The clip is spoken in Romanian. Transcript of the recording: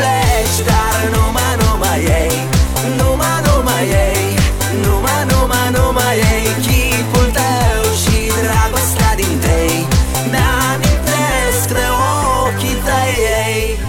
complexitaron, no ma no ma yeah.